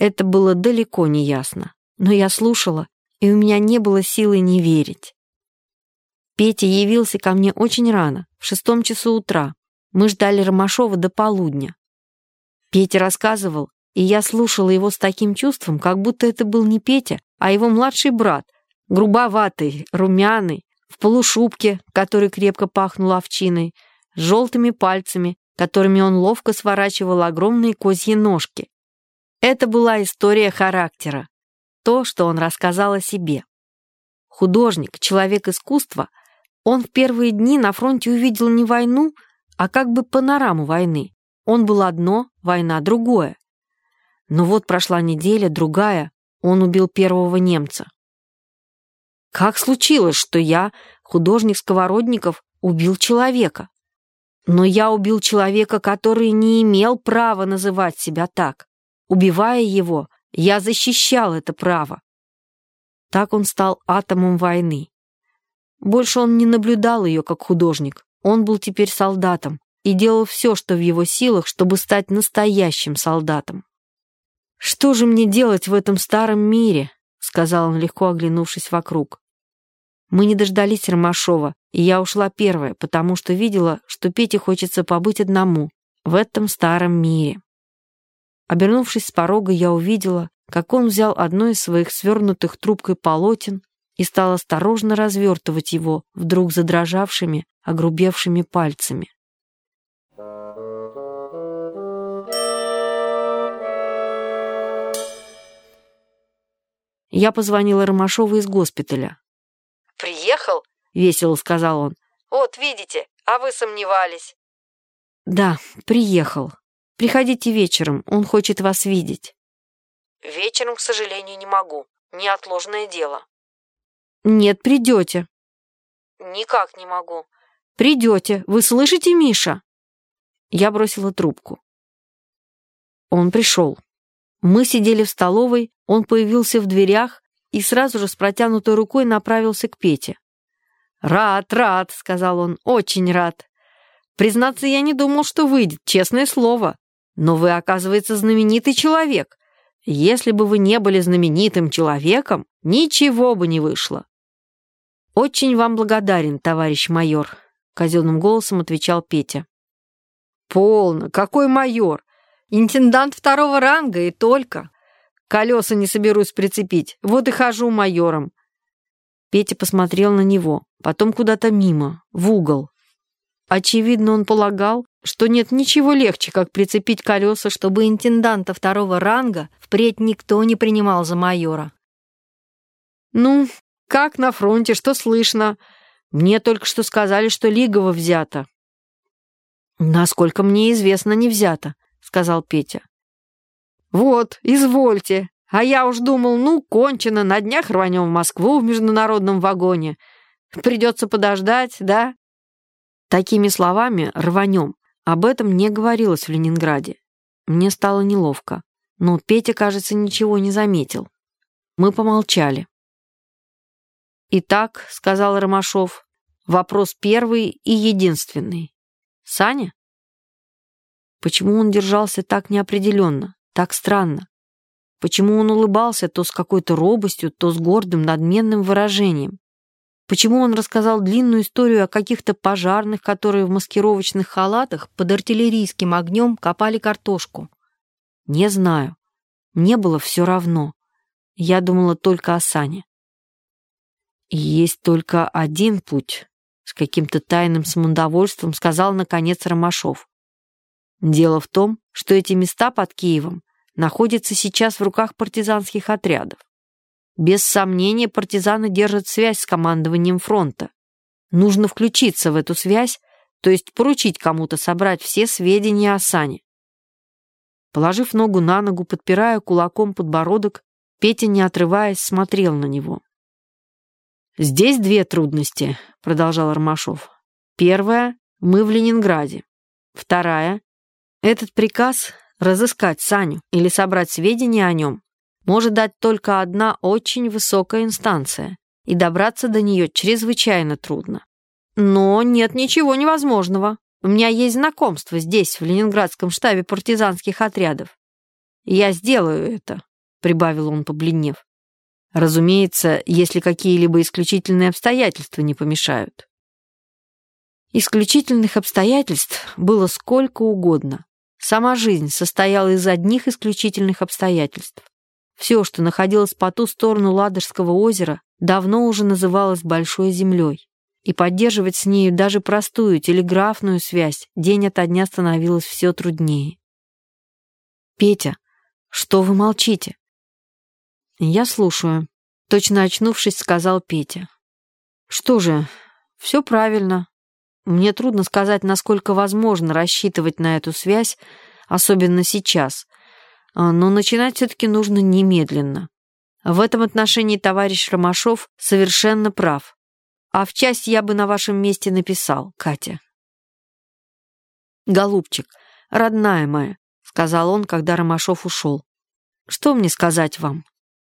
Это было далеко не ясно, но я слушала, и у меня не было силы не верить. Петя явился ко мне очень рано, в шестом часу утра. Мы ждали Ромашова до полудня. Петя рассказывал, и я слушала его с таким чувством, как будто это был не Петя, а его младший брат, грубоватый, румяный, в полушубке, который крепко пахнул овчиной, с желтыми пальцами, которыми он ловко сворачивал огромные козьи ножки. Это была история характера, то, что он рассказал о себе. Художник, человек искусства, он в первые дни на фронте увидел не войну, а как бы панораму войны. Он был одно, война другое. Но вот прошла неделя, другая, он убил первого немца. Как случилось, что я, художник Сковородников, убил человека? Но я убил человека, который не имел права называть себя так. Убивая его, я защищал это право. Так он стал атомом войны. Больше он не наблюдал ее как художник. Он был теперь солдатом и делал все, что в его силах, чтобы стать настоящим солдатом. «Что же мне делать в этом старом мире?» — сказал он, легко оглянувшись вокруг. Мы не дождались Ромашова, и я ушла первая, потому что видела, что Пете хочется побыть одному в этом старом мире. Обернувшись с порога, я увидела, как он взял одно из своих свернутых трубкой полотен и стал осторожно развертывать его вдруг задрожавшими, огрубевшими пальцами. Я позвонила Ромашову из госпиталя. «Приехал?» — весело сказал он. «Вот, видите, а вы сомневались». «Да, приехал. Приходите вечером, он хочет вас видеть». «Вечером, к сожалению, не могу. Неотложное дело». «Нет, придете». «Никак не могу». «Придете. Вы слышите, Миша?» Я бросила трубку. Он пришел. Мы сидели в столовой, он появился в дверях и сразу же с протянутой рукой направился к Пете. «Рад, рад», — сказал он, — «очень рад. Признаться, я не думал, что выйдет, честное слово. Но вы, оказывается, знаменитый человек. Если бы вы не были знаменитым человеком, ничего бы не вышло». «Очень вам благодарен, товарищ майор», — казенным голосом отвечал Петя. «Полно, какой майор? Интендант второго ранга и только. Колеса не соберусь прицепить, вот и хожу майором». Петя посмотрел на него, потом куда-то мимо, в угол. Очевидно, он полагал, что нет ничего легче, как прицепить колеса, чтобы интенданта второго ранга впредь никто не принимал за майора. «Ну, как на фронте, что слышно? Мне только что сказали, что Лигово взято». «Насколько мне известно, не взято сказал Петя. «Вот, извольте. А я уж думал, ну, кончено, на днях рванем в Москву в международном вагоне. Придется подождать, да?» Такими словами «рванем» об этом не говорилось в Ленинграде. Мне стало неловко, но Петя, кажется, ничего не заметил. Мы помолчали. «Итак», — сказал Ромашов, — «вопрос первый и единственный. Саня?» Почему он держался так неопределенно, так странно? Почему он улыбался то с какой-то робостью, то с гордым, надменным выражением? Почему он рассказал длинную историю о каких-то пожарных, которые в маскировочных халатах под артиллерийским огнем копали картошку? Не знаю. Мне было все равно. Я думала только о Сане. Есть только один путь, с каким-то тайным самодовольством сказал, наконец, Ромашов. Дело в том, что эти места под Киевом находятся сейчас в руках партизанских отрядов. Без сомнения, партизаны держат связь с командованием фронта. Нужно включиться в эту связь, то есть поручить кому-то собрать все сведения о Сане. Положив ногу на ногу, подпирая кулаком подбородок, Петя, не отрываясь, смотрел на него. «Здесь две трудности», — продолжал Ромашов. «Первая — мы в Ленинграде. Вторая этот приказ разыскать Саню или собрать сведения о нем может дать только одна очень высокая инстанция, и добраться до нее чрезвычайно трудно. Но нет ничего невозможного. У меня есть знакомство здесь, в Ленинградском штабе партизанских отрядов. Я сделаю это, прибавил он, побледнев. Разумеется, если какие-либо исключительные обстоятельства не помешают. Исключительных обстоятельств было сколько угодно. Сама жизнь состояла из одних исключительных обстоятельств. Все, что находилось по ту сторону Ладожского озера, давно уже называлось Большой Землей. И поддерживать с нею даже простую телеграфную связь день ото дня становилось все труднее. «Петя, что вы молчите?» «Я слушаю», — точно очнувшись, сказал Петя. «Что же, все правильно. Мне трудно сказать, насколько возможно рассчитывать на эту связь, особенно сейчас, но начинать все-таки нужно немедленно. В этом отношении товарищ Ромашов совершенно прав. А в часть я бы на вашем месте написал, Катя. «Голубчик, родная моя», — сказал он, когда Ромашов ушел. «Что мне сказать вам?